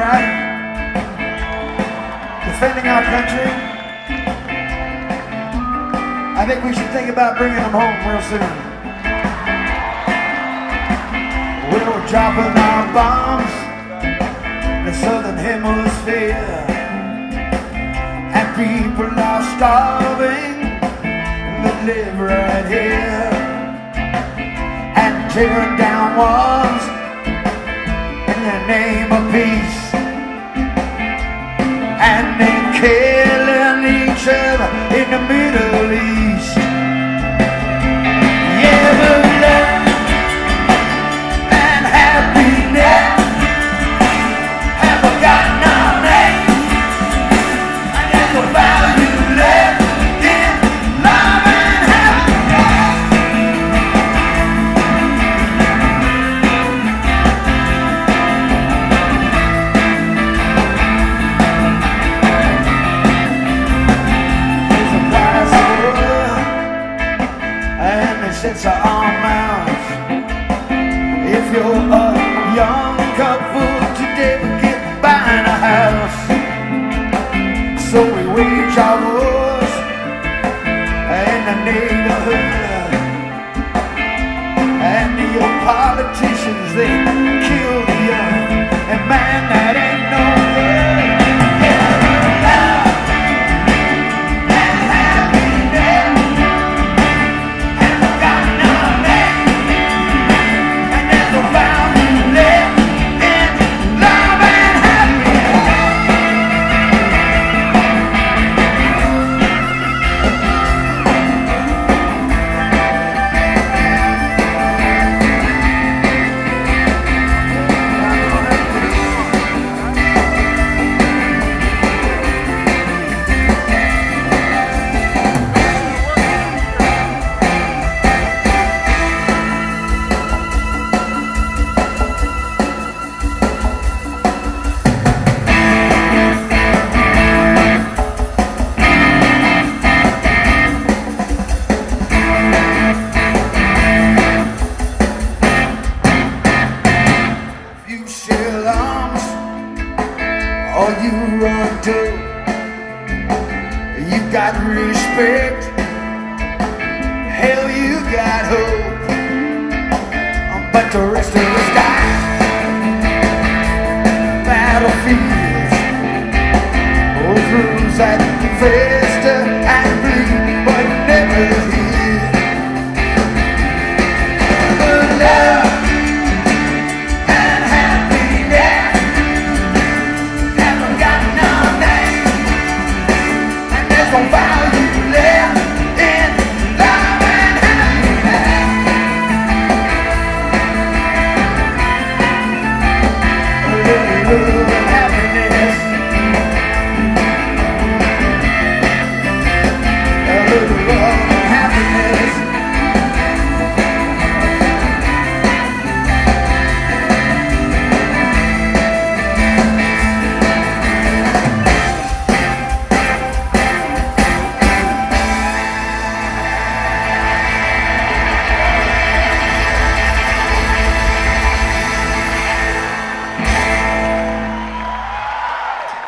right? Defending our country? I think we should think about bringing them home real soon. We're dropping our bombs in the southern hemisphere. And people are starving that live right here. And tearing down walls in the name of peace. And then killing each other in the Middle sets our mouths. If you're a young couple today, we get buying a house. So we wage our wars in the neighborhood. And the old politicians, they kill the young. And man, or you run to. You got respect, hell, you got hope. But the rest of us die. Battlefields, old crews that fail. São vários